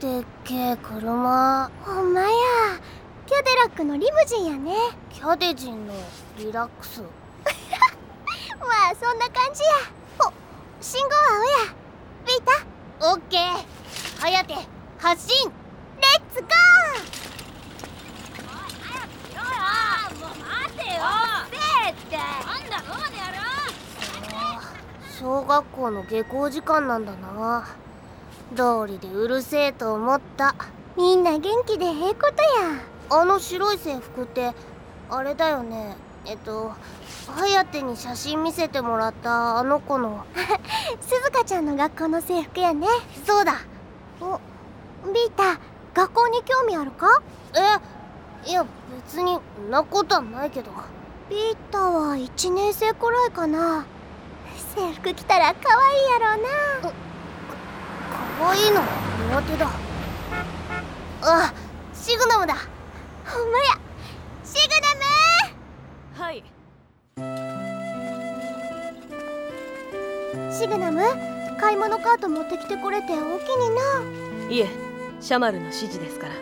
けえ車。ほんまや。キャデラックのリムジンやね。キャデジンのリラックス。まあそんな感じや。お信号青や。ビータオッケー。ハテ発進。レッツゴー。もう待てよ。せえって。なんだろうねやろ小学校の下校時間なんだな道理でうるせえと思った。みんな元気でええことや。あの白い制服ってあれだよね。えっと颯に写真見せてもらったあの子の。鈴鹿ちゃんの学校の制服やね。そうだ。おビータ学校に興味あるか？えいや別になことはないけど。ビータは1年生くらいかな。制服着たら可愛いやろうなか可愛いの？苦手だ。あシグナムだ。ほんまや。シグナム！はい。シグナム？買い物カート持ってきてくれておきにな。いえシャマルの指示ですから。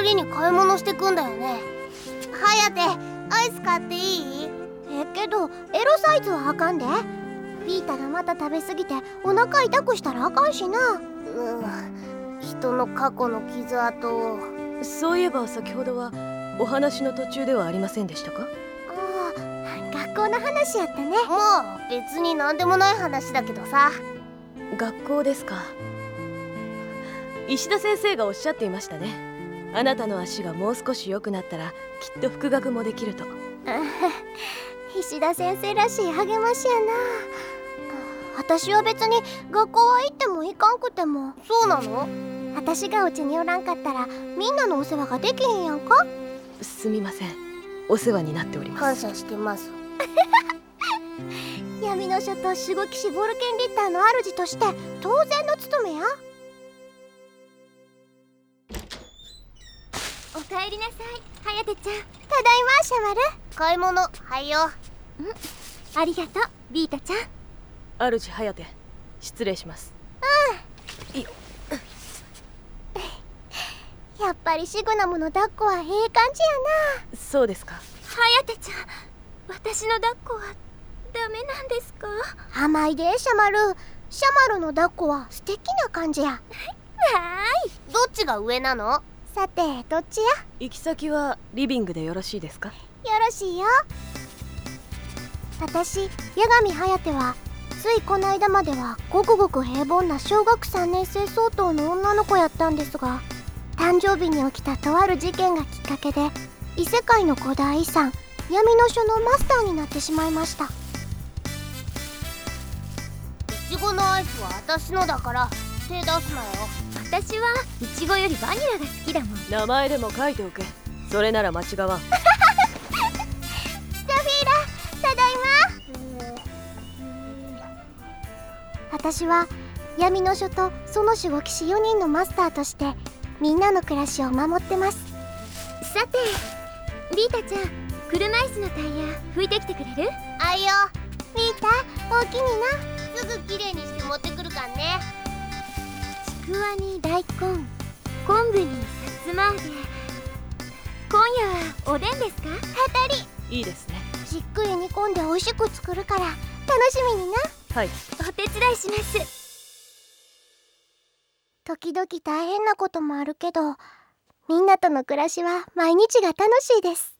帰りに買い物してくんだよね。颯アイス買っていい？えけどエロサイズはあかんで。ピータがまた食べ過ぎてお腹痛くしたらあかんしなうん。人の過去の傷跡を。そういえば先ほどはお話の途中ではありませんでしたか？ああ学校の話やったね。まあ別に何でもない話だけどさ。学校ですか。石田先生がおっしゃっていましたね。あなたの足がもう少し良くなったらきっと復学もできると。石田先生らしい励ましやな私は別に学校は行っても行かんくても。そうなの？私がうちにおらんかったらみんなのお世話ができへんやんか。すみません。お世話になっております。感謝してます。闇の書と守護騎士ボルケンリッターの主として当然の務めや。おかえりなさい颯ちゃん。ただいまシャマル。買い物はいよう。ん。ありがとうビータちゃん主颯失礼します。うん。いやっぱりシグナムの抱っこはええ感じやな。そうですか。颯ちゃん私の抱っこはダメなんですか？甘いでシャマル。シャマルの抱っこは素敵な感じや。はーい。どっちが上なの？さてどっちや？行き先はリビングでよろしいですか？よろしいよ。私八神颯はついこの間まではごくごく平凡な小学3年生相当の女の子やったんですが誕生日に起きたとある事件がきっかけで異世界の古代遺産闇の書のマスターになってしまいました。いちごのアイスは私のだから手出すなよ。私はいちごよりバニラが好きだもん。名前でも書いておけ。それなら間違わん 私は闇の書とその守護騎士4人のマスターとしてみんなの暮らしを守ってます。さてリータちゃん車椅子のタイヤ拭いてきてくれる？あいよ。リータおおきにな。すぐきれいにして持ってくるかんね。ちくわに大根昆布にさつま揚げ今夜はおでんですか？当たりいいですね。じっくり煮込んで美味しく作るから楽しみになはい。お手伝いします。時々大変なこともあるけどみんなとの暮らしは毎日が楽しいです。